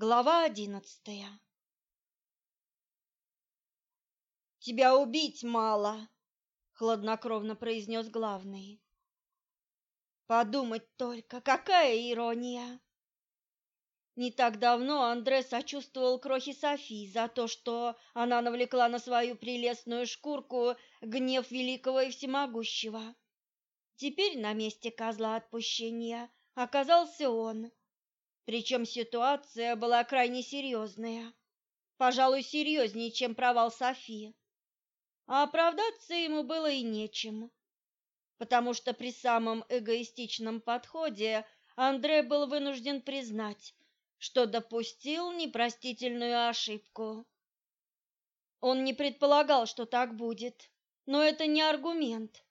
Глава одиннадцатая «Тебя убить мало», — хладнокровно произнес главный. «Подумать только, какая ирония!» Не так давно Андре сочувствовал крохе Софи за то, что она навлекла на свою прелестную шкурку гнев великого и всемогущего. Теперь на месте козла отпущения оказался он причем ситуация была крайне серьезная, пожалуй, серьезнее, чем провал Софии. А оправдаться ему было и нечем, потому что при самом эгоистичном подходе Андре был вынужден признать, что допустил непростительную ошибку. Он не предполагал, что так будет, но это не аргумент.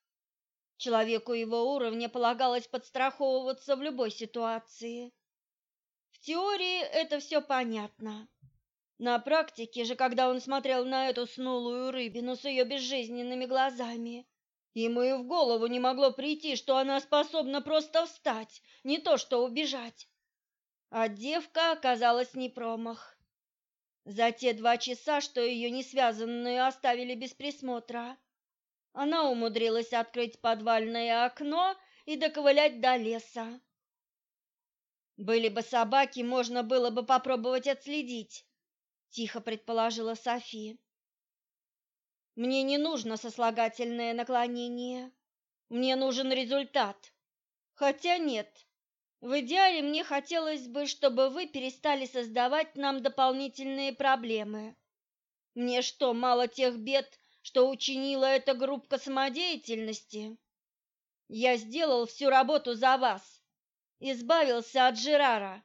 Человеку его уровня полагалось подстраховываться в любой ситуации. Теории это все понятно. На практике же, когда он смотрел на эту снулую рыбину с ее безжизненными глазами, ему и в голову не могло прийти, что она способна просто встать, не то что убежать. А девка оказалась не промах. За те два часа, что ее несвязанную оставили без присмотра, она умудрилась открыть подвальное окно и доковылять до леса. Были бы собаки, можно было бы попробовать отследить, тихо предположила София. Мне не нужно сослагательное наклонение. Мне нужен результат. Хотя нет. В идеале мне хотелось бы, чтобы вы перестали создавать нам дополнительные проблемы. Мне что, мало тех бед, что учинила эта группа самодеятельности? Я сделал всю работу за вас избавился от Жерара.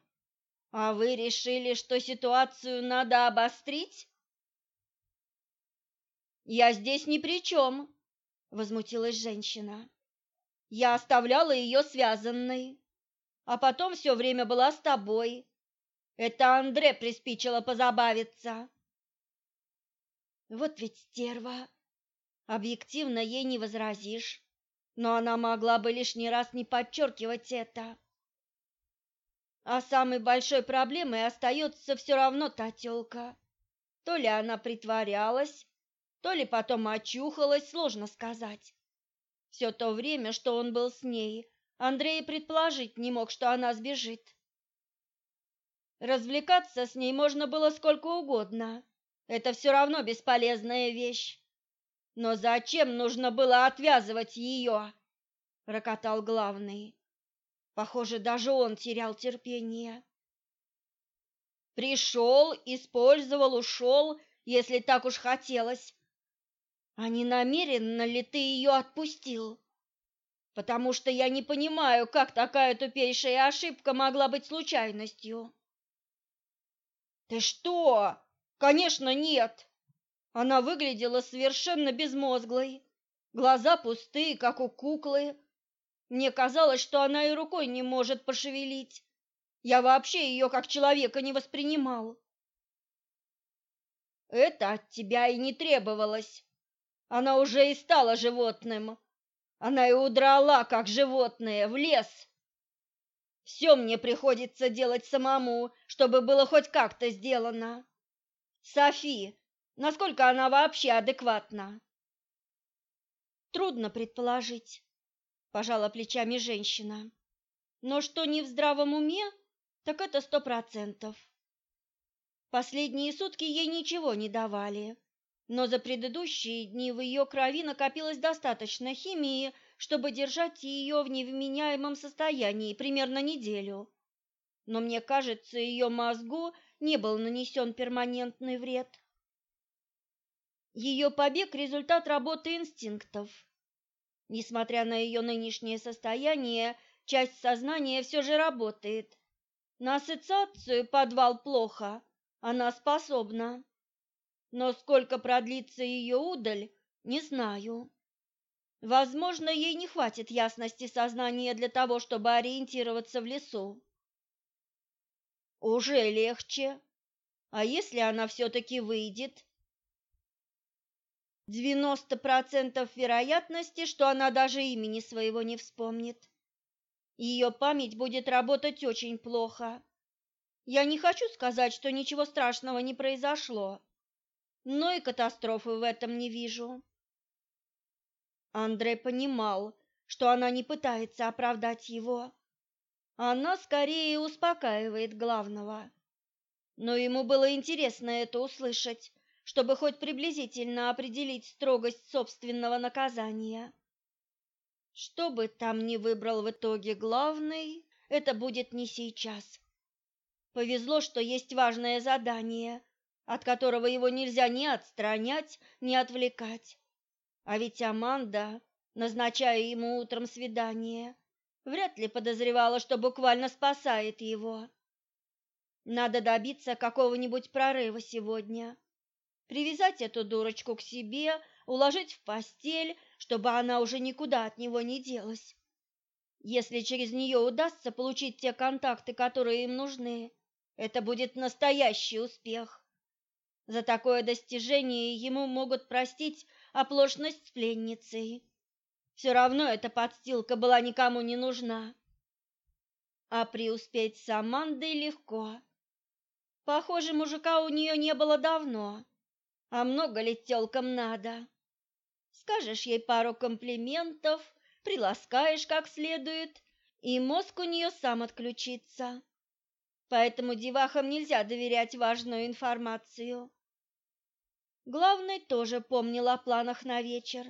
А вы решили, что ситуацию надо обострить? Я здесь ни при чем, возмутилась женщина. Я оставляла ее связанной, а потом все время была с тобой. Это Андре приспичило позабавиться. Вот ведь стерва. Объективно ей не возразишь, но она могла бы лишний раз не подчеркивать это. А самой большой проблемой остается все равно та тёлка. То ли она притворялась, то ли потом очухалась, сложно сказать. Все то время, что он был с ней, Андрей предположить не мог, что она сбежит. Развлекаться с ней можно было сколько угодно. Это все равно бесполезная вещь. Но зачем нужно было отвязывать ее? рокотал главный. Похоже, даже он терял терпение. Пришел, использовал, ушел, если так уж хотелось. А не намеренно ли ты ее отпустил? Потому что я не понимаю, как такая тупейшая ошибка могла быть случайностью. Ты что? Конечно, нет. Она выглядела совершенно безмозглой. Глаза пустые, как у куклы, мне казалось, что она и рукой не может пошевелить. Я вообще ее как человека не воспринимал. Это от тебя и не требовалось. Она уже и стала животным. Она и удрала, как животное, в лес. Все мне приходится делать самому, чтобы было хоть как-то сделано. Софи, насколько она вообще адекватна? Трудно предположить пожала плечами женщина. Но что не в здравом уме, так это сто процентов. Последние сутки ей ничего не давали, но за предыдущие дни в ее крови накопилось достаточно химии, чтобы держать ее в невменяемом состоянии примерно неделю. Но мне кажется, ее мозгу не был нанесен перманентный вред. Ее побег – результат работы инстинктов, Несмотря на ее нынешнее состояние, часть сознания все же работает. На ассоциацию подвал плохо, она способна. Но сколько продлится ее удаль, не знаю. Возможно, ей не хватит ясности сознания для того, чтобы ориентироваться в лесу. Уже легче. А если она все-таки выйдет? Девяносто процентов вероятности, что она даже имени своего не вспомнит. Ее память будет работать очень плохо. Я не хочу сказать, что ничего страшного не произошло, но и катастрофы в этом не вижу. Андрей понимал, что она не пытается оправдать его. Она скорее успокаивает главного. Но ему было интересно это услышать, чтобы хоть приблизительно определить строгость собственного наказания. Что бы там ни выбрал в итоге главный, это будет не сейчас. Повезло, что есть важное задание, от которого его нельзя ни отстранять, ни отвлекать. А ведь Аманда, назначая ему утром свидание, вряд ли подозревала, что буквально спасает его. Надо добиться какого-нибудь прорыва сегодня. Привязать эту дурочку к себе, уложить в постель, чтобы она уже никуда от него не делась. Если через нее удастся получить те контакты, которые им нужны, это будет настоящий успех. За такое достижение ему могут простить оплошность с пленницей. Все равно эта подстилка была никому не нужна. А преуспеть с Амандой легко. Похоже, мужика у нее не было давно. А много ли тёлкам надо? Скажешь ей пару комплиментов, приласкаешь как следует, и мозг у нее сам отключится. Поэтому девахам нельзя доверять важную информацию. Главный тоже помнил о планах на вечер.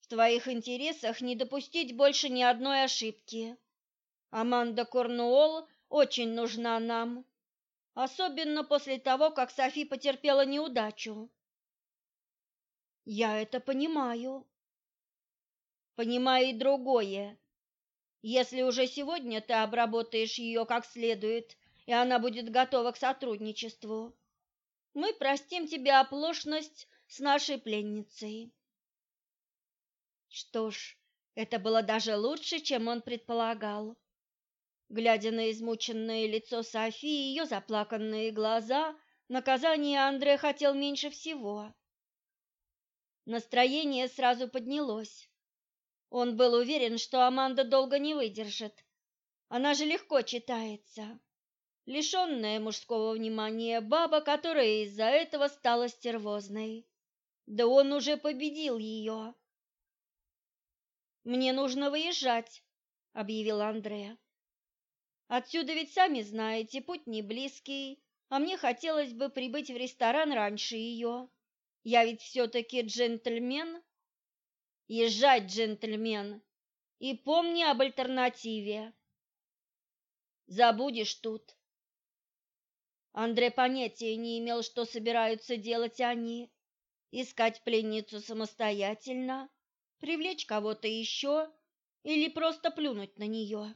В твоих интересах не допустить больше ни одной ошибки. Аманда Корнуолл очень нужна нам, особенно после того, как Софи потерпела неудачу. Я это понимаю. Понимаю и другое. Если уже сегодня ты обработаешь ее как следует, и она будет готова к сотрудничеству, мы простим тебе оплошность с нашей пленницей. Что ж, это было даже лучше, чем он предполагал. Глядя на измученное лицо Софии и ее заплаканные глаза, наказание Андре хотел меньше всего. Настроение сразу поднялось. Он был уверен, что Аманда долго не выдержит. Она же легко читается. Лишенная мужского внимания баба, которая из-за этого стала стервозной. Да он уже победил ее. «Мне нужно выезжать», — объявил Андреа. «Отсюда ведь сами знаете, путь не близкий, а мне хотелось бы прибыть в ресторан раньше ее. Я ведь все-таки джентльмен». Езжай, джентльмен, и помни об альтернативе. Забудешь тут. Андрей понятия не имел, что собираются делать они. Искать пленницу самостоятельно, привлечь кого-то еще или просто плюнуть на нее.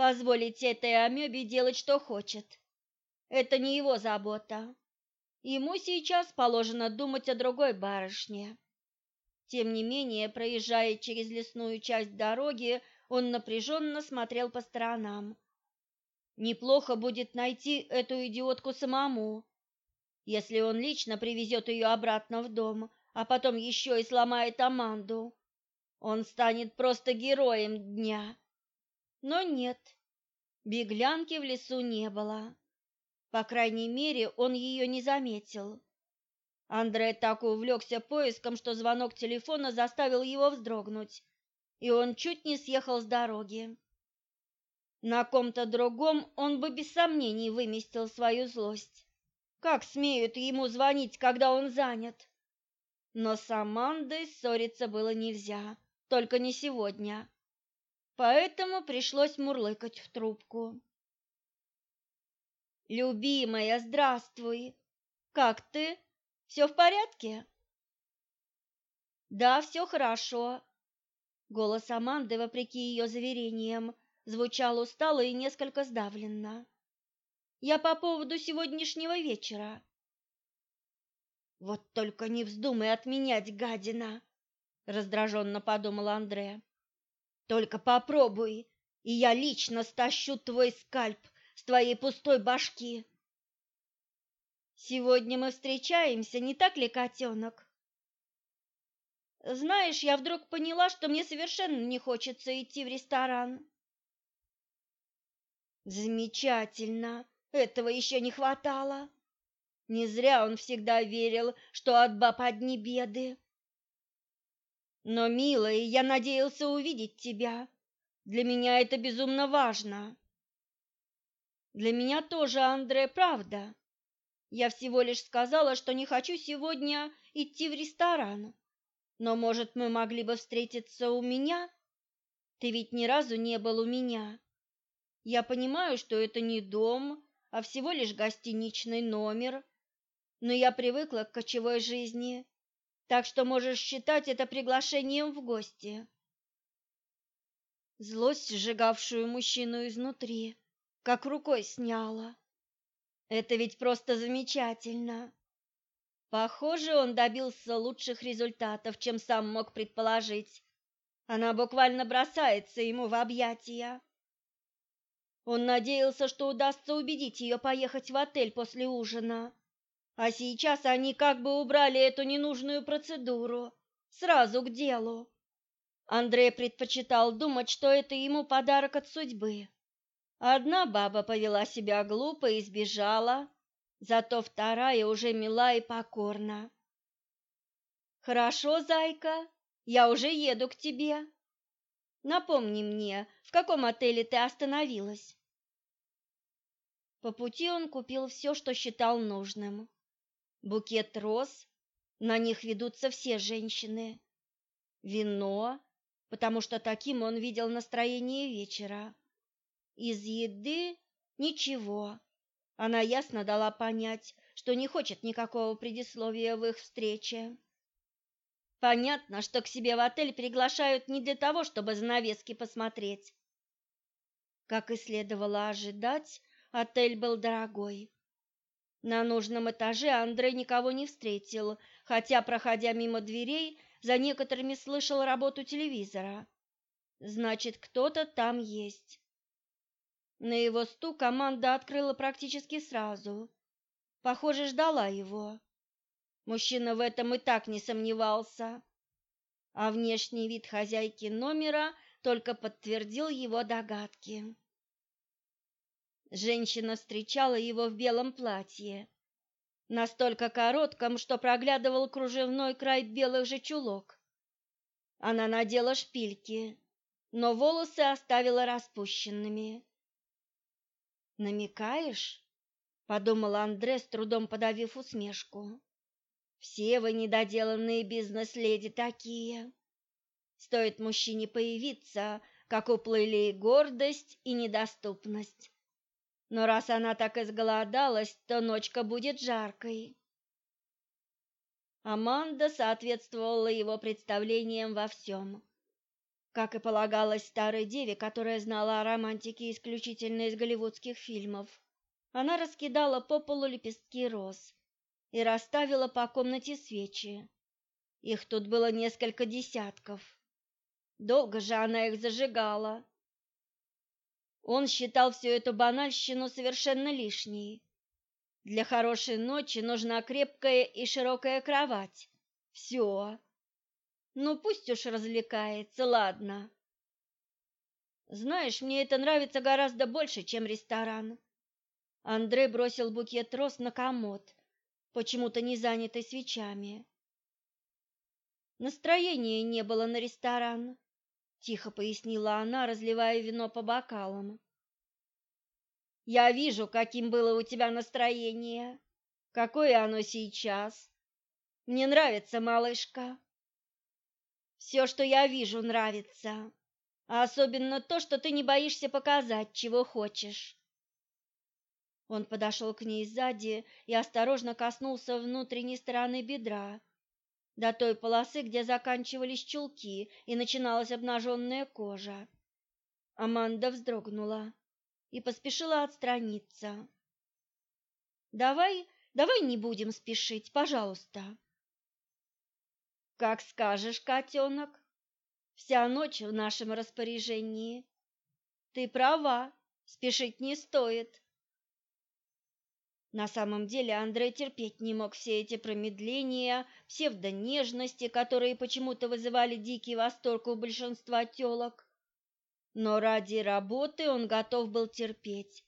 Позволить этой амебе делать, что хочет. Это не его забота. Ему сейчас положено думать о другой барышне. Тем не менее, проезжая через лесную часть дороги, он напряженно смотрел по сторонам. Неплохо будет найти эту идиотку самому. Если он лично привезет ее обратно в дом, а потом еще и сломает Аманду, он станет просто героем дня. Но нет, беглянки в лесу не было. По крайней мере, он ее не заметил. Андрей так увлекся поиском, что звонок телефона заставил его вздрогнуть, и он чуть не съехал с дороги. На ком-то другом он бы без сомнений выместил свою злость. Как смеют ему звонить, когда он занят? Но с Амандой ссориться было нельзя, только не сегодня. Поэтому пришлось мурлыкать в трубку. «Любимая, здравствуй! Как ты?» Все в порядке? Да, все хорошо. Голос Аманды, вопреки ее заверениям, звучал устало и несколько сдавленно. Я по поводу сегодняшнего вечера. Вот только не вздумай отменять, гадина, раздраженно подумал Андре. Только попробуй, и я лично стащу твой скальп с твоей пустой башки. Сегодня мы встречаемся, не так ли, котенок? Знаешь, я вдруг поняла, что мне совершенно не хочется идти в ресторан. Замечательно. Этого еще не хватало. Не зря он всегда верил, что от баб одни беды. Но, милая, я надеялся увидеть тебя. Для меня это безумно важно. Для меня тоже, Андре, правда. Я всего лишь сказала, что не хочу сегодня идти в ресторан. Но, может, мы могли бы встретиться у меня? Ты ведь ни разу не был у меня. Я понимаю, что это не дом, а всего лишь гостиничный номер, но я привыкла к кочевой жизни, так что можешь считать это приглашением в гости. Злость, сжигавшую мужчину изнутри, как рукой сняла. Это ведь просто замечательно. Похоже, он добился лучших результатов, чем сам мог предположить. Она буквально бросается ему в объятия. Он надеялся, что удастся убедить ее поехать в отель после ужина. А сейчас они как бы убрали эту ненужную процедуру, сразу к делу. Андрей предпочитал думать, что это ему подарок от судьбы. Одна баба повела себя глупо и сбежала, зато вторая уже мила и покорна. «Хорошо, зайка, я уже еду к тебе. Напомни мне, в каком отеле ты остановилась?» По пути он купил все, что считал нужным. Букет роз, на них ведутся все женщины. Вино, потому что таким он видел настроение вечера. Из еды ничего. Она ясно дала понять, что не хочет никакого предисловия в их встрече. Понятно, что к себе в отель приглашают не для того, чтобы занавески посмотреть. Как и следовало ожидать, Отель был дорогой. На нужном этаже Андрей никого не встретил, хотя, проходя мимо дверей, за некоторыми слышал работу телевизора. Значит, кто-то там есть. На его стук команда открыла практически сразу. Похоже, ждала его. Мужчина в этом и так не сомневался. А внешний вид хозяйки номера только подтвердил его догадки. Женщина встречала его в белом платье, настолько коротком, что проглядывал кружевной край белых же чулок. Она надела шпильки, но волосы оставила распущенными. «Намекаешь?» — подумал Андре, с трудом подавив усмешку. «Все вы недоделанные бизнес-леди такие. Стоит мужчине появиться, как уплыли и гордость, и недоступность. Но раз она так изголодалась, то ночка будет жаркой. Аманда соответствовала его представлениям во всем. Как и полагалось старой деве, которая знала о романтике исключительно из голливудских фильмов, она раскидала по полу лепестки роз и расставила по комнате свечи. Их тут было несколько десятков. Долго же она их зажигала, он считал всю эту банальщину совершенно лишней. Для хорошей ночи нужна крепкая и широкая кровать. Все. Ну, пусть уж развлекается, ладно. Знаешь, мне это нравится гораздо больше, чем ресторан. Андрей бросил букет роз на комод, почему-то не занятый свечами. Настроения не было на ресторан тихо пояснила она, разливая вино по бокалам. Я вижу, каким было у тебя настроение. Какое оно сейчас? Мне нравится, малышка. Все, что я вижу, нравится. А особенно то, что ты не боишься показать, чего хочешь. Он подошел к ней сзади и осторожно коснулся внутренней стороны бедра, до той полосы, где заканчивались чулки и начиналась обнаженная кожа. Аманда вздрогнула и поспешила отстраниться. «Давай, давай не будем спешить, пожалуйста». «Как скажешь, котенок. Вся ночь в нашем распоряжении. Ты права, спешить не стоит. На самом деле Андрей терпеть не мог все эти промедления, псевдонежности, которые почему-то вызывали дикий восторг у большинства тёлок. но ради работы он готов был терпеть.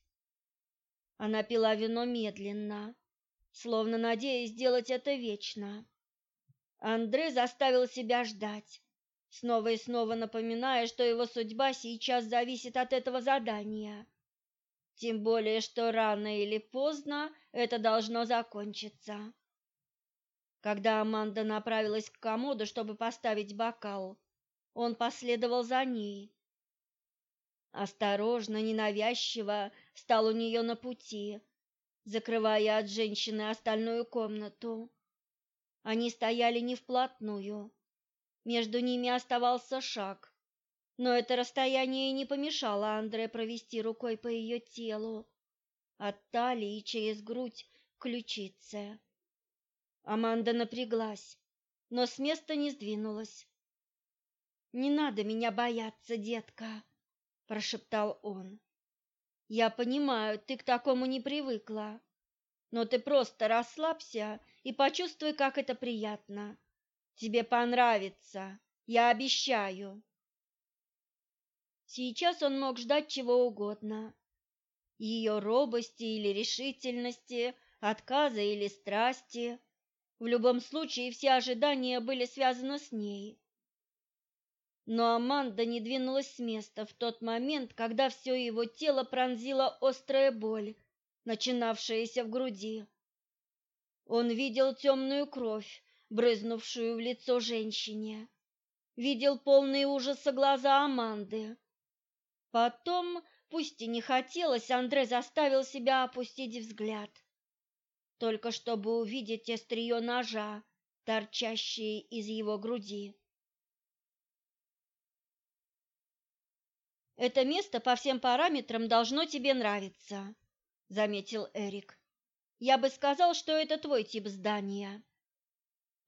Она пила вино медленно, словно надеясь сделать это вечно. Андре заставил себя ждать, снова и снова напоминая, что его судьба сейчас зависит от этого задания. Тем более, что рано или поздно это должно закончиться. Когда Аманда направилась к комоду, чтобы поставить бокал, он последовал за ней. Осторожно, ненавязчиво стал у нее на пути, закрывая от женщины остальную комнату. Они стояли не вплотную. Между ними оставался шаг, но это расстояние не помешало Андре провести рукой по ее телу, от талии через грудь к ключице. Аманда напряглась, но с места не сдвинулась. «Не надо меня бояться, детка», — прошептал он. «Я понимаю, ты к такому не привыкла, но ты просто расслабься и почувствуй, как это приятно. Тебе понравится, я обещаю. Сейчас он мог ждать чего угодно. Ее робости или решительности, отказа или страсти. В любом случае все ожидания были связаны с ней. Но Аманда не двинулась с места в тот момент, когда все его тело пронзила острая боль, начинавшаяся в груди. Он видел темную кровь, брызнувшую в лицо женщине. Видел полные ужаса глаза Аманды. Потом, пусть и не хотелось, Андре заставил себя опустить взгляд, только чтобы увидеть острие ножа, торчащее из его груди. Это место по всем параметрам должно тебе нравиться, заметил Эрик. Я бы сказал, что это твой тип здания.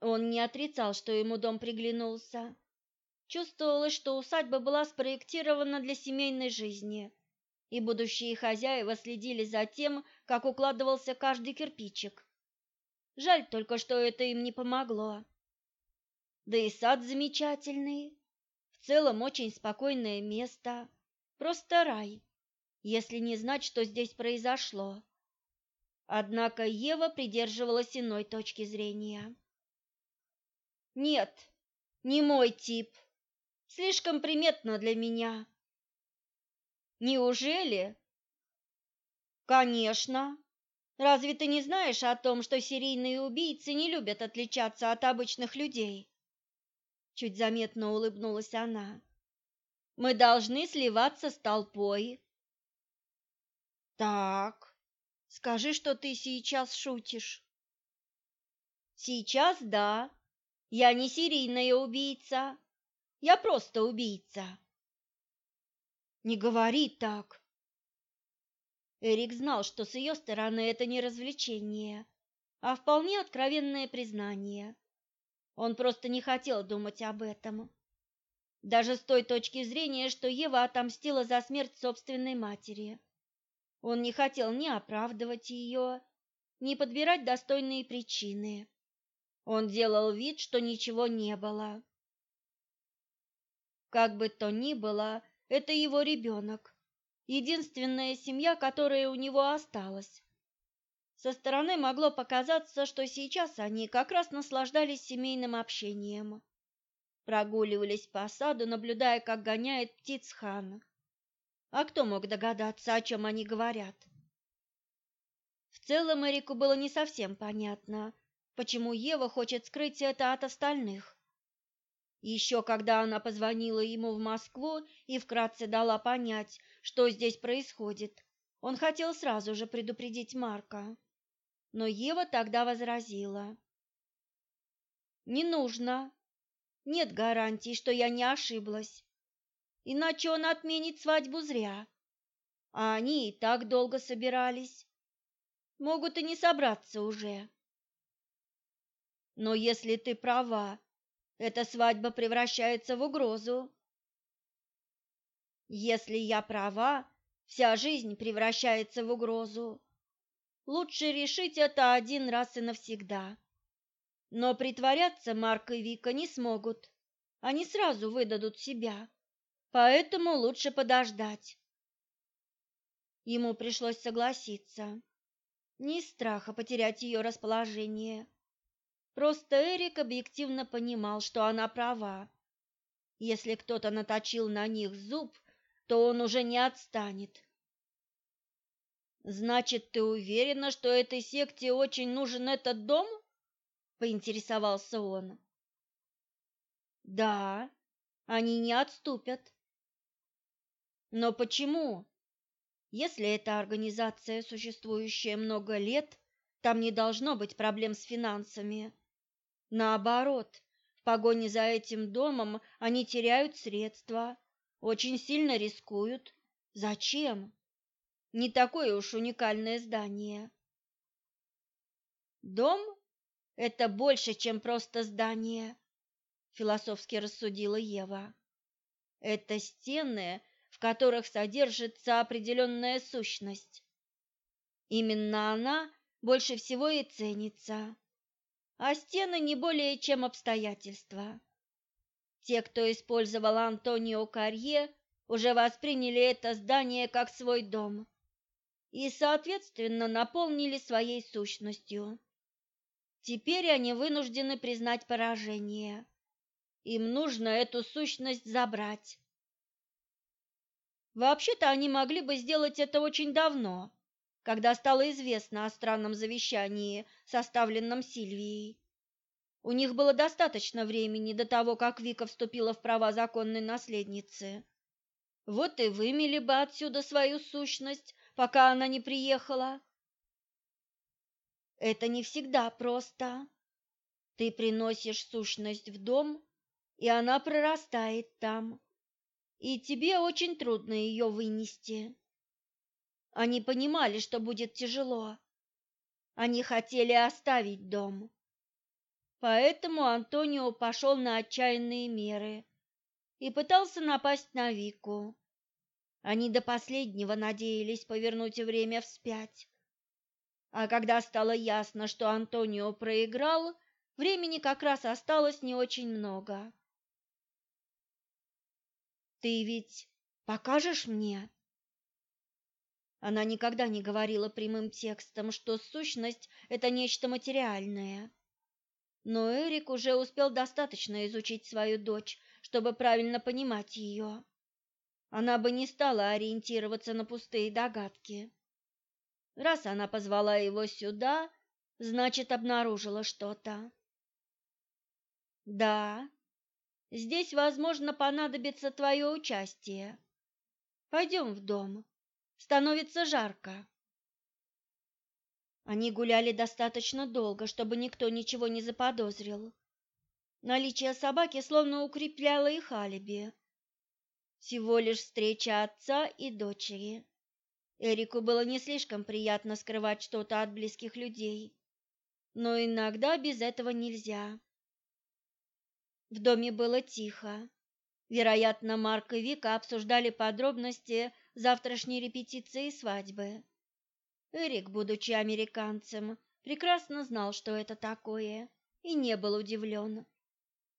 Он не отрицал, что ему дом приглянулся. Чувствовалось, что усадьба была спроектирована для семейной жизни, и будущие хозяева следили за тем, как укладывался каждый кирпичик. Жаль только, что это им не помогло. Да и сад замечательный. В целом очень спокойное место. Просто рай, если не знать, что здесь произошло. Однако Ева придерживалась иной точки зрения. Нет, не мой тип. Слишком приметно для меня. Неужели? Конечно. Разве ты не знаешь о том, что серийные убийцы не любят отличаться от обычных людей? Чуть заметно улыбнулась она. Мы должны сливаться с толпой. Так, Скажи, что ты сейчас шутишь. Сейчас да. Я не серийная убийца. Я просто убийца. Не говори так. Эрик знал, что с ее стороны это не развлечение, а вполне откровенное признание. Он просто не хотел думать об этом. Даже с той точки зрения, что Ева отомстила за смерть собственной матери. Он не хотел ни оправдывать ее, ни подбирать достойные причины. Он делал вид, что ничего не было. Как бы то ни было, это его ребенок, единственная семья, которая у него осталась. Со стороны могло показаться, что сейчас они как раз наслаждались семейным общением. Прогуливались по саду, наблюдая, как гоняет птиц хан. А кто мог догадаться, о чем они говорят? В целом Эрику было не совсем понятно, почему Ева хочет скрыть это от остальных. Еще когда она позвонила ему в Москву и вкратце дала понять, что здесь происходит, он хотел сразу же предупредить Марка. Но Ева тогда возразила. «Не нужно. Нет гарантий, что я не ошиблась иначе он отменит свадьбу зря. А они и так долго собирались. Могут и не собраться уже. Но если ты права, эта свадьба превращается в угрозу. Если я права, вся жизнь превращается в угрозу. Лучше решить это один раз и навсегда. Но притворяться Марк и Вика не смогут. Они сразу выдадут себя поэтому лучше подождать. Ему пришлось согласиться. Не страха потерять ее расположение. Просто Эрик объективно понимал, что она права. Если кто-то наточил на них зуб, то он уже не отстанет. Значит, ты уверена, что этой секте очень нужен этот дом? поинтересовался он. Да, они не отступят. Но почему? Если эта организация, существующая много лет, там не должно быть проблем с финансами. Наоборот, в погоне за этим домом они теряют средства, очень сильно рискуют. Зачем? Не такое уж уникальное здание. Дом – это больше, чем просто здание, философски рассудила Ева. Это стены, в которых содержится определенная сущность. Именно она больше всего и ценится, а стены не более чем обстоятельства. Те, кто использовал Антонио Карье, уже восприняли это здание как свой дом и, соответственно, наполнили своей сущностью. Теперь они вынуждены признать поражение. Им нужно эту сущность забрать. Вообще-то они могли бы сделать это очень давно, когда стало известно о странном завещании, составленном Сильвией. У них было достаточно времени до того, как Вика вступила в права законной наследницы. Вот и вымели бы отсюда свою сущность, пока она не приехала. Это не всегда просто. Ты приносишь сущность в дом, и она прорастает там, и тебе очень трудно ее вынести. Они понимали, что будет тяжело. Они хотели оставить дом. Поэтому Антонио пошел на отчаянные меры и пытался напасть на Вику. Они до последнего надеялись повернуть время вспять. А когда стало ясно, что Антонио проиграл, времени как раз осталось не очень много. «Ты ведь покажешь мне?» Она никогда не говорила прямым текстом, что сущность – это нечто материальное. Но Эрик уже успел достаточно изучить свою дочь, чтобы правильно понимать ее. Она бы не стала ориентироваться на пустые догадки. Раз она позвала его сюда, значит, обнаружила что-то. Да, здесь, возможно, понадобится твое участие. Пойдем в дом. Становится жарко. Они гуляли достаточно долго, чтобы никто ничего не заподозрил. Наличие собаки словно укрепляло их алиби. Всего лишь встреча отца и дочери. Эрику было не слишком приятно скрывать что-то от близких людей, но иногда без этого нельзя. В доме было тихо. Вероятно, Марк и Вика обсуждали подробности завтрашней репетиции свадьбы. Эрик, будучи американцем, прекрасно знал, что это такое, и не был удивлен.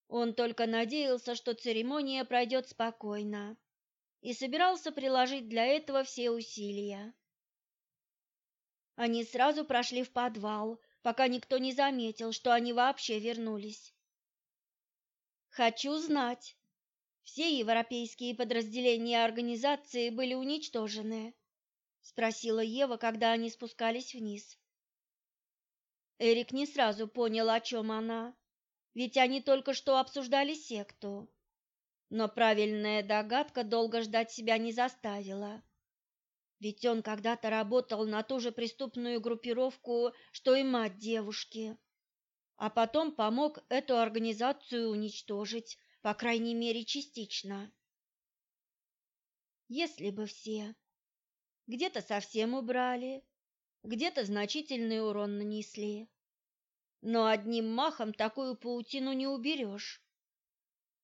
Он только надеялся, что церемония пройдет спокойно, и собирался приложить для этого все усилия. Они сразу прошли в подвал, пока никто не заметил, что они вообще вернулись. «Хочу знать. Все европейские подразделения организации были уничтожены?» спросила Ева, когда они спускались вниз. Эрик не сразу понял, о чем она, ведь они только что обсуждали секту. Но правильная догадка долго ждать себя не заставила. Ведь он когда-то работал на ту же преступную группировку, что и мать девушки, а потом помог эту организацию уничтожить, по крайней мере, частично. Если бы все где-то совсем убрали, где-то значительный урон нанесли. Но одним махом такую паутину не уберешь.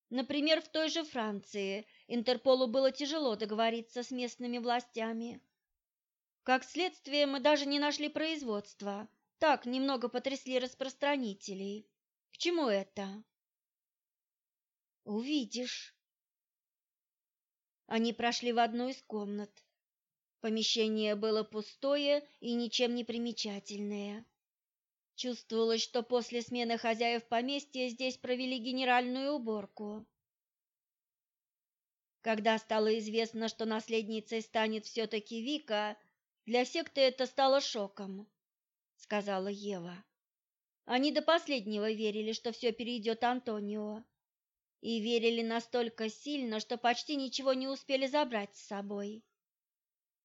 Например, в той же Франции Интерполу было тяжело договориться с местными властями. Как следствие, мы даже не нашли производства. Так, немного потрясли распространителей. К чему это? Увидишь. Они прошли в одну из комнат. Помещение было пустое и ничем не примечательное. Чувствовалось, что после смены хозяев поместья здесь провели генеральную уборку. Когда стало известно, что наследницей станет все-таки Вика, для секты это стало шоком, сказала Ева. Они до последнего верили, что все перейдет Антонио, и верили настолько сильно, что почти ничего не успели забрать с собой.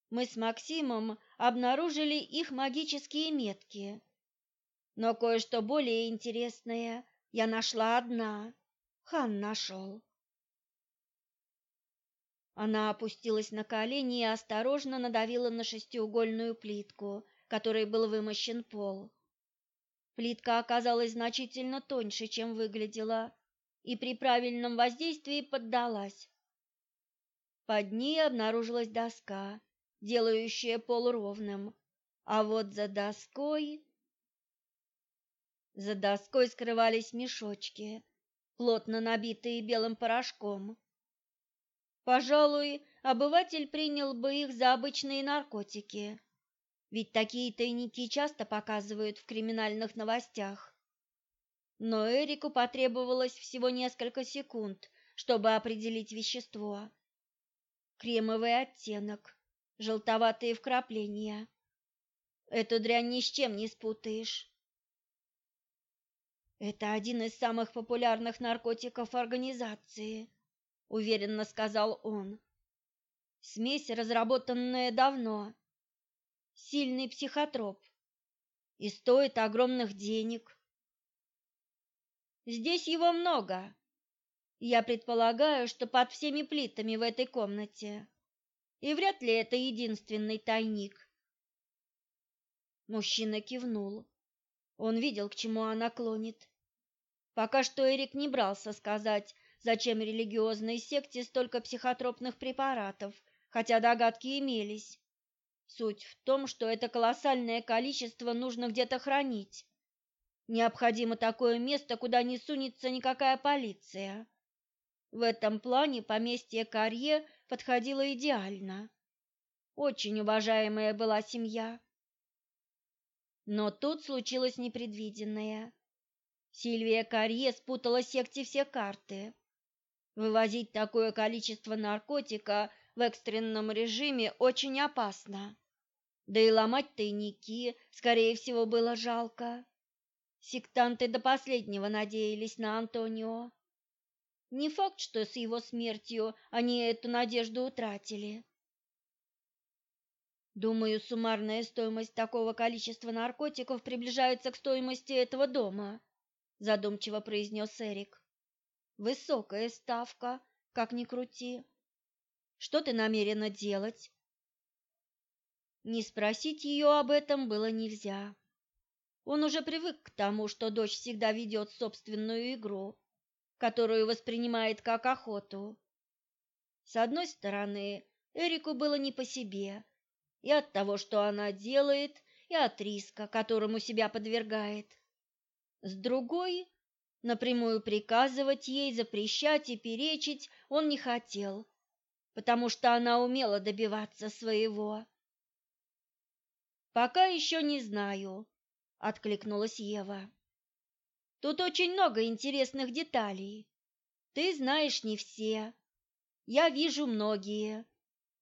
Мы с Максимом обнаружили их магические метки, но кое-что более интересное я нашла одна. Хан нашел. Она опустилась на колени и осторожно надавила на шестиугольную плитку, которой был вымощен пол. Плитка оказалась значительно тоньше, чем выглядела, и при правильном воздействии поддалась. Под ней обнаружилась доска, делающая пол ровным, а вот за доской... За доской скрывались мешочки, плотно набитые белым порошком. Пожалуй, обыватель принял бы их за обычные наркотики, ведь такие тайники часто показывают в криминальных новостях. Но Эрику потребовалось всего несколько секунд, чтобы определить вещество. Кремовый оттенок, желтоватые вкрапления. Эту дрянь ни с чем не спутаешь. Это один из самых популярных наркотиков организации, уверенно сказал он. Смесь, разработанная давно. Сильный психотроп и стоит огромных денег. Здесь его много. Я предполагаю, что под всеми плитами в этой комнате. И вряд ли это единственный тайник. Мужчина кивнул. Он видел, к чему она клонит. Пока что Эрик не брался сказать, зачем религиозной секте столько психотропных препаратов, хотя догадки имелись. Суть в том, что это колоссальное количество нужно где-то хранить. Необходимо такое место, куда не сунется никакая полиция. В этом плане поместье Карье подходило идеально. Очень уважаемая была семья. Но тут случилось непредвиденное. Сильвия Карье спутала секте все карты. Вывозить такое количество наркотика в экстренном режиме очень опасно. Да и ломать тайники, скорее всего, было жалко. Сектанты до последнего надеялись на Антонио. Не факт, что с его смертью они эту надежду утратили. Думаю, суммарная стоимость такого количества наркотиков приближается к стоимости этого дома, задумчиво произнес Эрик. Высокая ставка, как ни крути. Что ты намерена делать? Не спросить ее об этом было нельзя. Он уже привык к тому, что дочь всегда ведет собственную игру, которую воспринимает как охоту. С одной стороны, Эрику было не по себе, и от того, что она делает, и от риска, которому себя подвергает. С другой, напрямую приказывать ей, запрещать и перечить он не хотел, потому что она умела добиваться своего. Пока еще не знаю, откликнулась Ева. Тут очень много интересных деталей. Ты знаешь не все. Я вижу многие,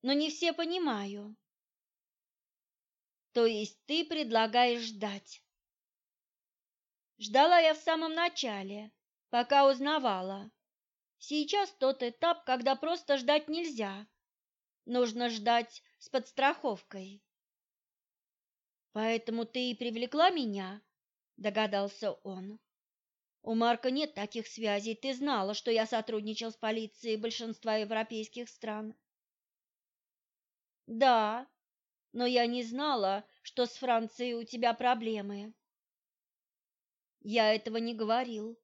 но не все понимаю. То есть ты предлагаешь ждать? Ждала я в самом начале, пока узнавала. Сейчас тот этап, когда просто ждать нельзя. Нужно ждать с подстраховкой. Поэтому ты и привлекла меня, догадался он. У Марка нет таких связей. Ты знала, что я сотрудничал с полицией большинства европейских стран. Да, но я не знала, что с Францией у тебя проблемы. Я этого не говорил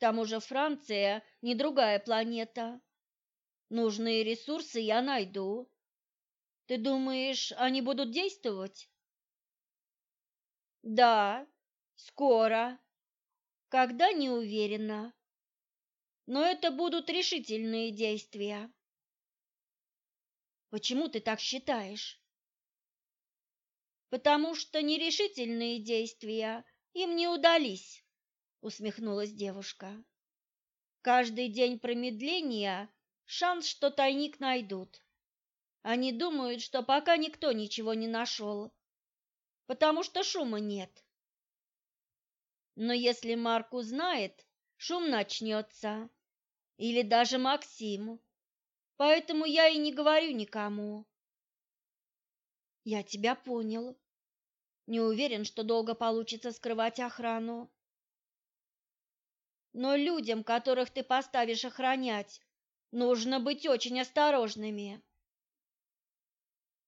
тому же Франция не другая планета. Нужные ресурсы я найду. Ты думаешь, они будут действовать? Да, скоро. Когда не уверена. Но это будут решительные действия. Почему ты так считаешь? Потому что нерешительные действия им не удались, усмехнулась девушка. Каждый день промедления шанс, что тайник найдут. Они думают, что пока никто ничего не нашел, потому что шума нет. Но если Марк узнает, шум начнется, или даже Максим. Поэтому я и не говорю никому. Я тебя понял. Не уверен, что долго получится скрывать охрану. Но людям, которых ты поставишь охранять, нужно быть очень осторожными.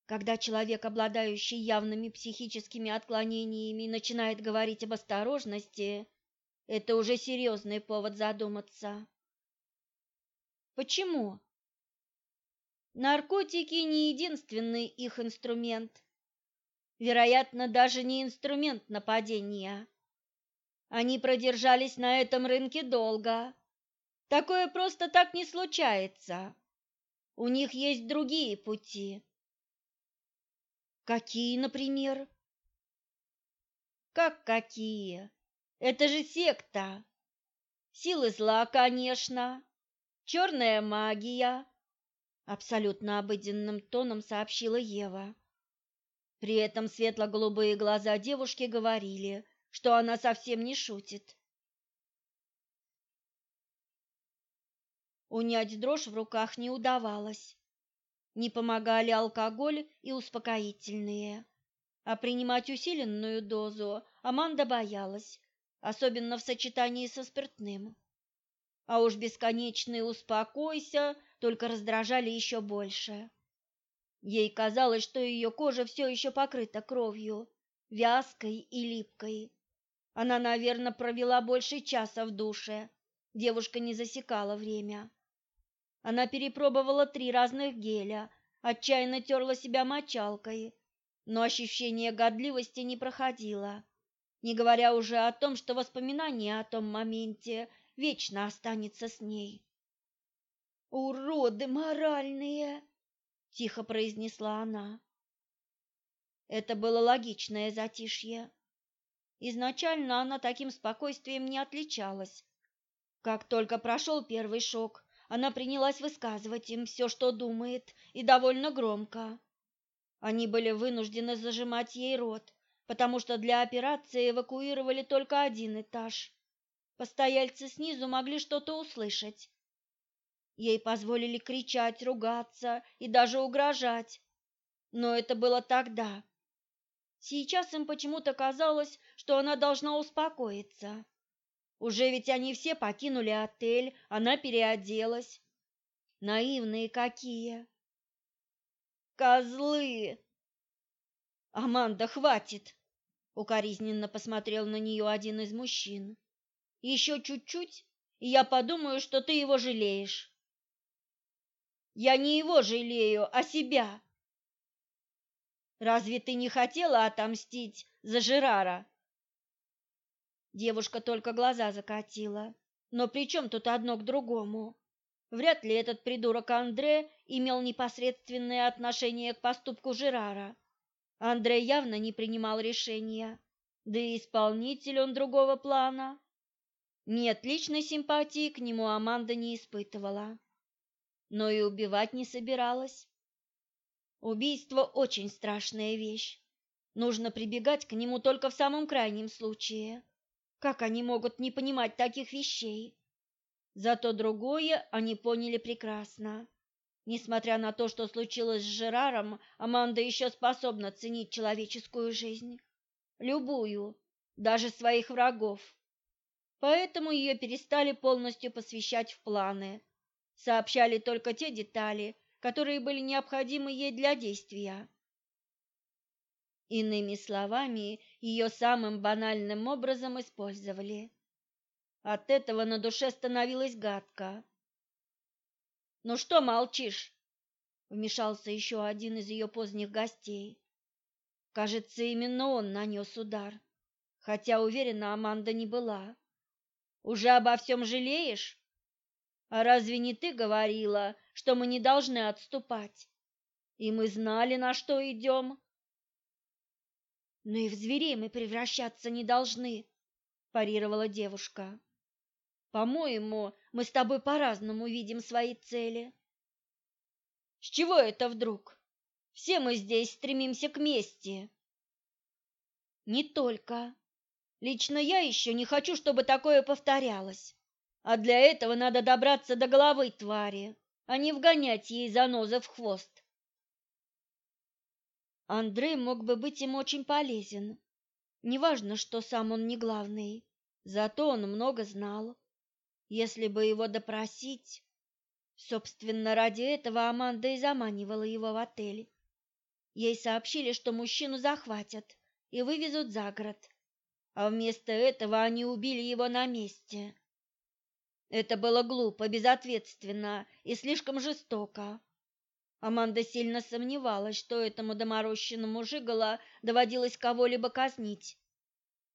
Когда человек, обладающий явными психическими отклонениями, начинает говорить об осторожности, это уже серьезный повод задуматься. Почему? Наркотики не единственный их инструмент. Вероятно, даже не инструмент нападения. Они продержались на этом рынке долго. Такое просто так не случается. У них есть другие пути. Какие, например? Как какие? Это же секта. Силы зла, конечно. Черная магия, абсолютно обыденным тоном сообщила Ева. При этом светло-голубые глаза девушки говорили, что она совсем не шутит. Унять дрожь в руках не удавалось. Не помогали алкоголь и успокоительные. А принимать усиленную дозу Аманда боялась, особенно в сочетании со спиртным. А уж бесконечный «успокойся» только раздражали еще больше. Ей казалось, что ее кожа все еще покрыта кровью, вязкой и липкой. Она, наверное, провела больше часа в душе. Девушка не засекала время. Она перепробовала три разных геля, отчаянно терла себя мочалкой, но ощущение годливости не проходило, не говоря уже о том, что воспоминание о том моменте вечно останется с ней. «Уроды моральные!» — тихо произнесла она. Это было логичное затишье. Изначально она таким спокойствием не отличалась. Как только прошел первый шок, она принялась высказывать им все, что думает, и довольно громко. Они были вынуждены зажимать ей рот, потому что для операции эвакуировали только один этаж. Постояльцы снизу могли что-то услышать. Ей позволили кричать, ругаться и даже угрожать. Но это было тогда. Сейчас им почему-то казалось, что она должна успокоиться. Уже ведь они все покинули отель, она переоделась. Наивные какие. Козлы! Аманда, хватит! Укоризненно посмотрел на нее один из мужчин. Еще чуть-чуть, и я подумаю, что ты его жалеешь. Я не его жалею, а себя. Разве ты не хотела отомстить за Жерара? Девушка только глаза закатила. Но при чем тут одно к другому? Вряд ли этот придурок Андре имел непосредственное отношение к поступку Жерара. Андре явно не принимал решения, да и исполнитель он другого плана. Нет, личной симпатии к нему Аманда не испытывала, но и убивать не собиралась. Убийство очень страшная вещь. Нужно прибегать к нему только в самом крайнем случае. Как они могут не понимать таких вещей? Зато другое они поняли прекрасно. Несмотря на то, что случилось с Жераром, Аманда еще способна ценить человеческую жизнь. Любую, даже своих врагов. Поэтому ее перестали полностью посвящать в планы. Сообщали только те детали, которые были необходимы ей для действия. Иными словами, ее самым банальным образом использовали. От этого на душе становилось гадко. «Ну что молчишь?» — вмешался еще один из ее поздних гостей. Кажется, именно он нанес удар, хотя уверена Аманда не была. «Уже обо всем жалеешь? А разве не ты говорила, что мы не должны отступать? и мы знали, на что идем. Но и в зверей мы превращаться не должны, парировала девушка. По-моему, мы с тобой по-разному видим свои цели. С чего это вдруг? Все мы здесь стремимся к мести. Не только. Лично я еще не хочу, чтобы такое повторялось. А для этого надо добраться до головы твари, а не вгонять ей занозы в хвост. Андрей мог бы быть им очень полезен. Неважно, что сам он не главный, зато он много знал. Если бы его допросить... Собственно, ради этого Аманда и заманивала его в отель. Ей сообщили, что мужчину захватят и вывезут за город, а вместо этого они убили его на месте. Это было глупо, безответственно и слишком жестоко. Аманда сильно сомневалась, что этому доморощенному жиголо доводилось кого-либо казнить.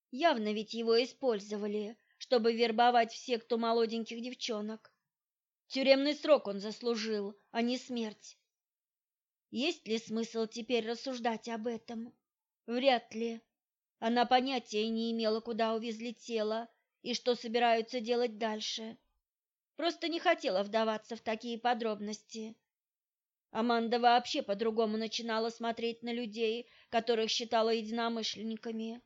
Явно ведь его использовали, чтобы вербовать в секту молоденьких девчонок. Тюремный срок он заслужил, а не смерть. Есть ли смысл теперь рассуждать об этом? Вряд ли. Она понятия не имела, куда увезли тело и что собираются делать дальше. Просто не хотела вдаваться в такие подробности. Аманда вообще по-другому начинала смотреть на людей, которых считала единомышленниками.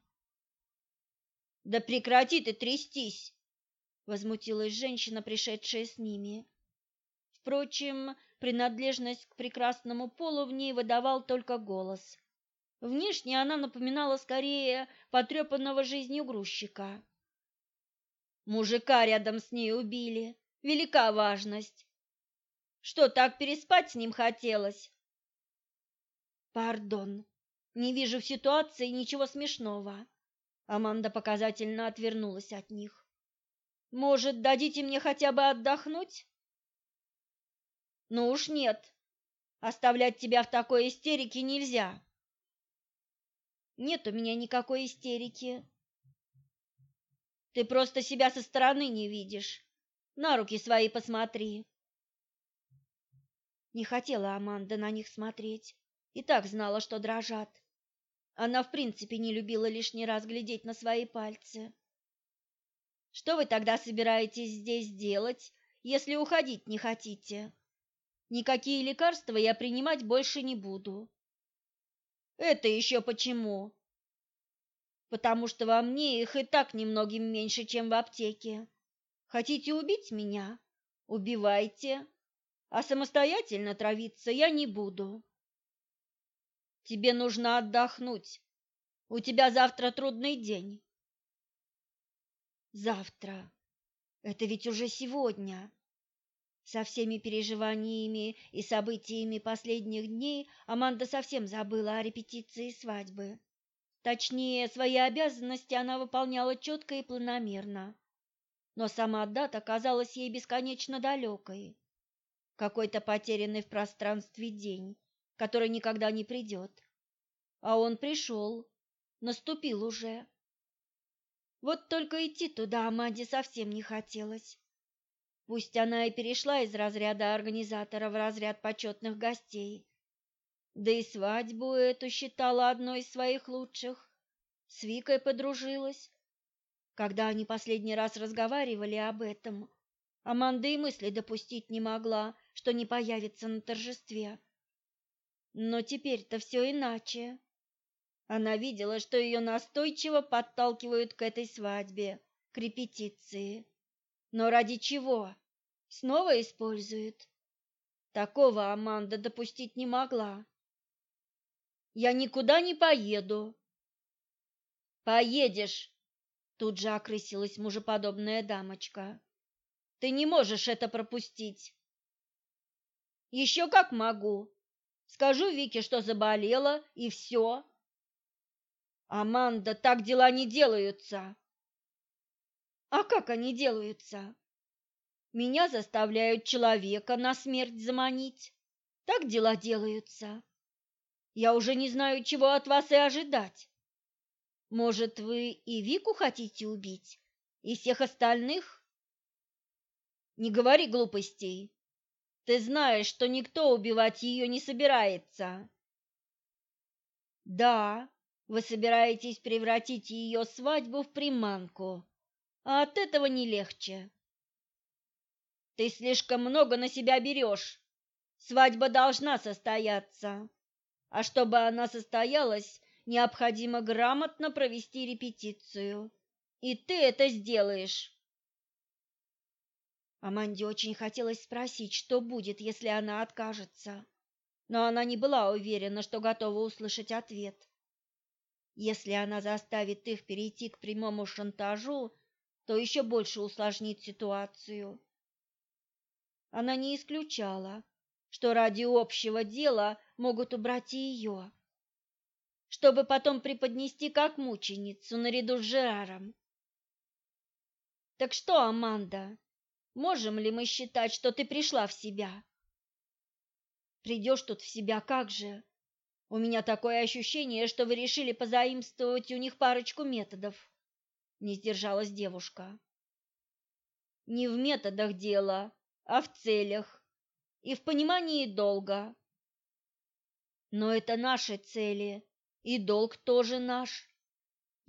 «Да прекрати ты трястись!» — возмутилась женщина, пришедшая с ними. Впрочем, принадлежность к прекрасному полу в ней выдавал только голос. Внешне она напоминала скорее потрепанного жизнью грузчика. Мужика рядом с ней убили. Велика важность. Что, так переспать с ним хотелось? Пардон, не вижу в ситуации ничего смешного. Аманда показательно отвернулась от них. Может, дадите мне хотя бы отдохнуть? Ну уж нет. Оставлять тебя в такой истерике нельзя. Нет у меня никакой истерики. Ты просто себя со стороны не видишь. На руки свои посмотри. Не хотела Аманда на них смотреть, и так знала, что дрожат. Она в принципе не любила лишний раз глядеть на свои пальцы. Что вы тогда собираетесь здесь делать, если уходить не хотите? Никакие лекарства я принимать больше не буду. Это еще почему? Потому что во мне их и так немногим меньше, чем в аптеке. Хотите убить меня? Убивайте а самостоятельно травиться я не буду. Тебе нужно отдохнуть. У тебя завтра трудный день. Завтра. Это ведь уже сегодня. Со всеми переживаниями и событиями последних дней Аманда совсем забыла о репетиции свадьбы. Точнее, свои обязанности она выполняла четко и планомерно. Но сама дата казалась ей бесконечно далекой какой-то потерянный в пространстве день, который никогда не придет. А он пришел, наступил уже. Вот только идти туда Амаде совсем не хотелось. Пусть она и перешла из разряда организатора в разряд почетных гостей, да и свадьбу эту считала одной из своих лучших. С Викой подружилась. Когда они последний раз разговаривали об этом, Аманда и мысли допустить не могла, что не появится на торжестве. Но теперь-то все иначе. Она видела, что ее настойчиво подталкивают к этой свадьбе, к репетиции. Но ради чего? Снова используют? Такого Аманда допустить не могла. Я никуда не поеду. Поедешь, тут же окрысилась мужеподобная дамочка. Ты не можешь это пропустить. Еще как могу. Скажу Вике, что заболела, и все. Аманда, так дела не делаются. А как они делаются? Меня заставляют человека на смерть заманить. Так дела делаются. Я уже не знаю, чего от вас и ожидать. Может, вы и Вику хотите убить? И всех остальных? Не говори глупостей. Ты знаешь, что никто убивать ее не собирается. Да, вы собираетесь превратить ее свадьбу в приманку, а от этого не легче. Ты слишком много на себя берешь. Свадьба должна состояться. А чтобы она состоялась, необходимо грамотно провести репетицию. И ты это сделаешь. Аманде очень хотелось спросить, что будет, если она откажется, но она не была уверена, что готова услышать ответ. Если она заставит их перейти к прямому шантажу, то еще больше усложнит ситуацию. Она не исключала, что ради общего дела могут убрать и ее, чтобы потом преподнести как мученицу наряду с Жераром. Так что, Аманда, Можем ли мы считать, что ты пришла в себя? Придешь тут в себя как же? У меня такое ощущение, что вы решили позаимствовать у них парочку методов. Не сдержалась девушка. Не в методах дело, а в целях и в понимании долга. Но это наши цели, и долг тоже наш.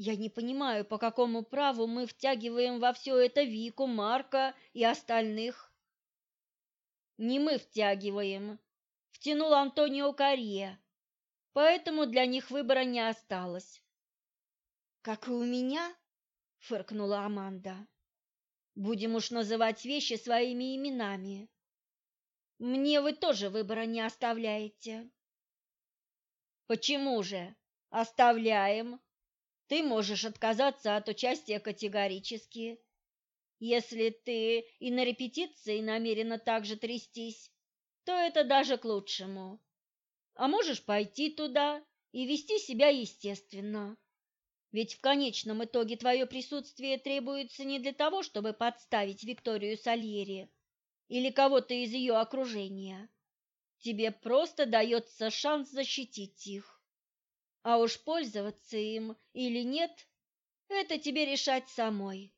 Я не понимаю, по какому праву мы втягиваем во все это Вику, Марка и остальных. Не мы втягиваем, втянул Антонио Карье, поэтому для них выбора не осталось. Как и у меня, фыркнула Аманда. Будем уж называть вещи своими именами. Мне вы тоже выбора не оставляете. Почему же? Оставляем, ты можешь отказаться от участия категорически. Если ты и на репетиции намерена также трястись, то это даже к лучшему. А можешь пойти туда и вести себя естественно. Ведь в конечном итоге твое присутствие требуется не для того, чтобы подставить Викторию Сальери или кого-то из ее окружения. Тебе просто дается шанс защитить их. А уж пользоваться им или нет, это тебе решать самой.